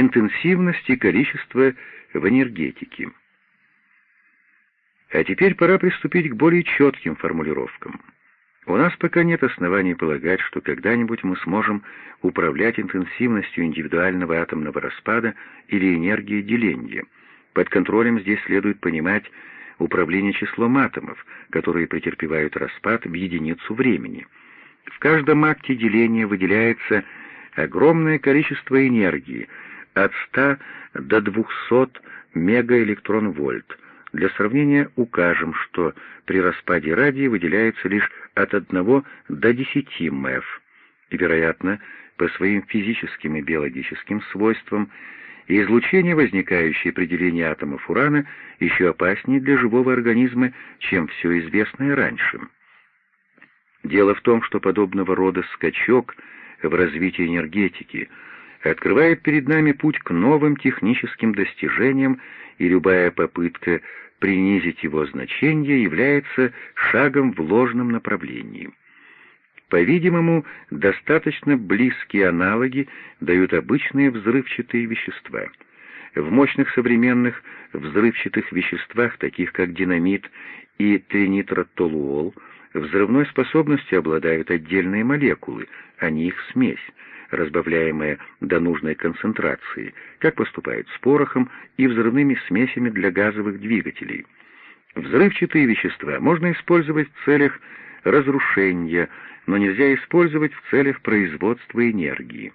интенсивность и количество в энергетике. А теперь пора приступить к более четким формулировкам. У нас пока нет оснований полагать, что когда-нибудь мы сможем управлять интенсивностью индивидуального атомного распада или энергии деления. Под контролем здесь следует понимать управление числом атомов, которые претерпевают распад в единицу времени. В каждом акте деления выделяется огромное количество энергии, от 100 до 200 мегаэлектрон-вольт, для сравнения укажем, что при распаде радия выделяется лишь от 1 до 10 МЭФ, и, вероятно, по своим физическим и биологическим свойствам, излучение, возникающее при делении атомов урана, еще опаснее для живого организма, чем все известное раньше. Дело в том, что подобного рода скачок в развитии энергетики открывает перед нами путь к новым техническим достижениям, и любая попытка принизить его значение является шагом в ложном направлении. По-видимому, достаточно близкие аналоги дают обычные взрывчатые вещества. В мощных современных взрывчатых веществах, таких как динамит и тринитротолуол, взрывной способностью обладают отдельные молекулы, а не их смесь, разбавляемая до нужной концентрации, как поступает с порохом и взрывными смесями для газовых двигателей. Взрывчатые вещества можно использовать в целях разрушения, но нельзя использовать в целях производства энергии.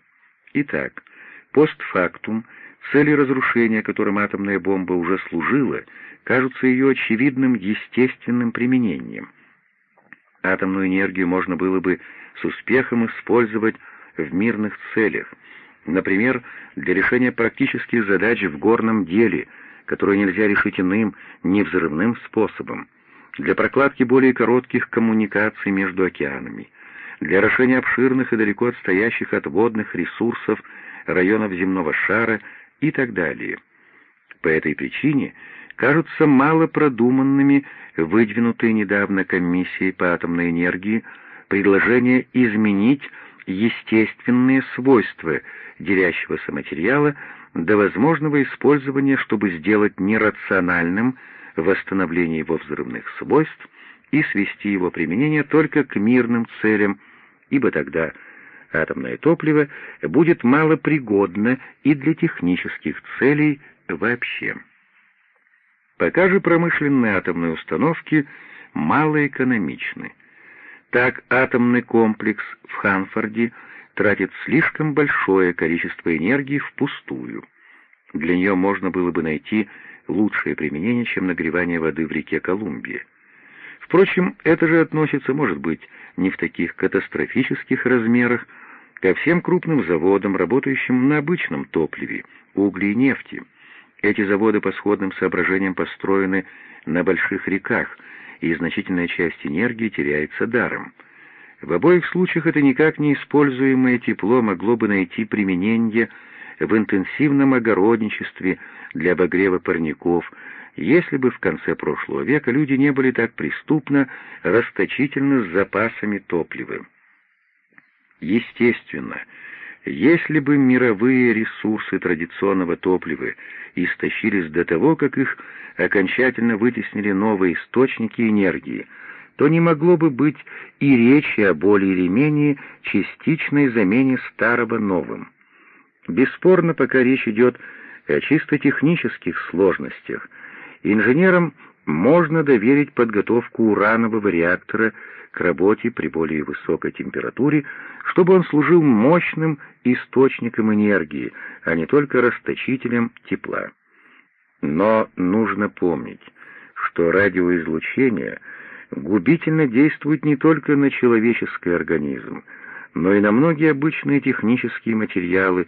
Итак, постфактум, цели разрушения, которым атомная бомба уже служила, кажутся ее очевидным естественным применением. Атомную энергию можно было бы с успехом использовать в мирных целях, например, для решения практических задач в горном деле, которые нельзя решить иным, невзрывным способом, для прокладки более коротких коммуникаций между океанами, для орошения обширных и далеко отстоящих от водных ресурсов районов земного шара и так далее. По этой причине кажутся мало продуманными выдвинутые недавно комиссией по атомной энергии предложения изменить естественные свойства делящегося материала до возможного использования, чтобы сделать нерациональным восстановление его взрывных свойств и свести его применение только к мирным целям, ибо тогда атомное топливо будет малопригодно и для технических целей вообще. Пока же промышленные атомные установки малоэкономичны. Так атомный комплекс в Ханфорде тратит слишком большое количество энергии впустую. Для нее можно было бы найти лучшее применение, чем нагревание воды в реке Колумбия. Впрочем, это же относится, может быть, не в таких катастрофических размерах, ко всем крупным заводам, работающим на обычном топливе, угле и нефти. Эти заводы по сходным соображениям построены на больших реках – и значительная часть энергии теряется даром. В обоих случаях это никак не используемое тепло могло бы найти применение в интенсивном огородничестве для обогрева парников, если бы в конце прошлого века люди не были так преступно расточительны с запасами топлива. Естественно, если бы мировые ресурсы традиционного топлива истощились до того, как их окончательно вытеснили новые источники энергии, то не могло бы быть и речи о более или менее частичной замене старого новым. Бесспорно, пока речь идет о чисто технических сложностях, инженерам можно доверить подготовку уранового реактора к работе при более высокой температуре, чтобы он служил мощным источником энергии, а не только расточителем тепла. Но нужно помнить, что радиоизлучение губительно действует не только на человеческий организм, но и на многие обычные технические материалы,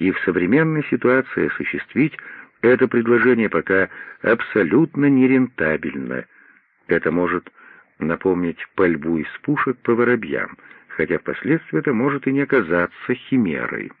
и в современной ситуации осуществить это предложение пока абсолютно нерентабельно. Это может напомнить пальбу из пушек по воробьям, хотя впоследствии это может и не оказаться химерой.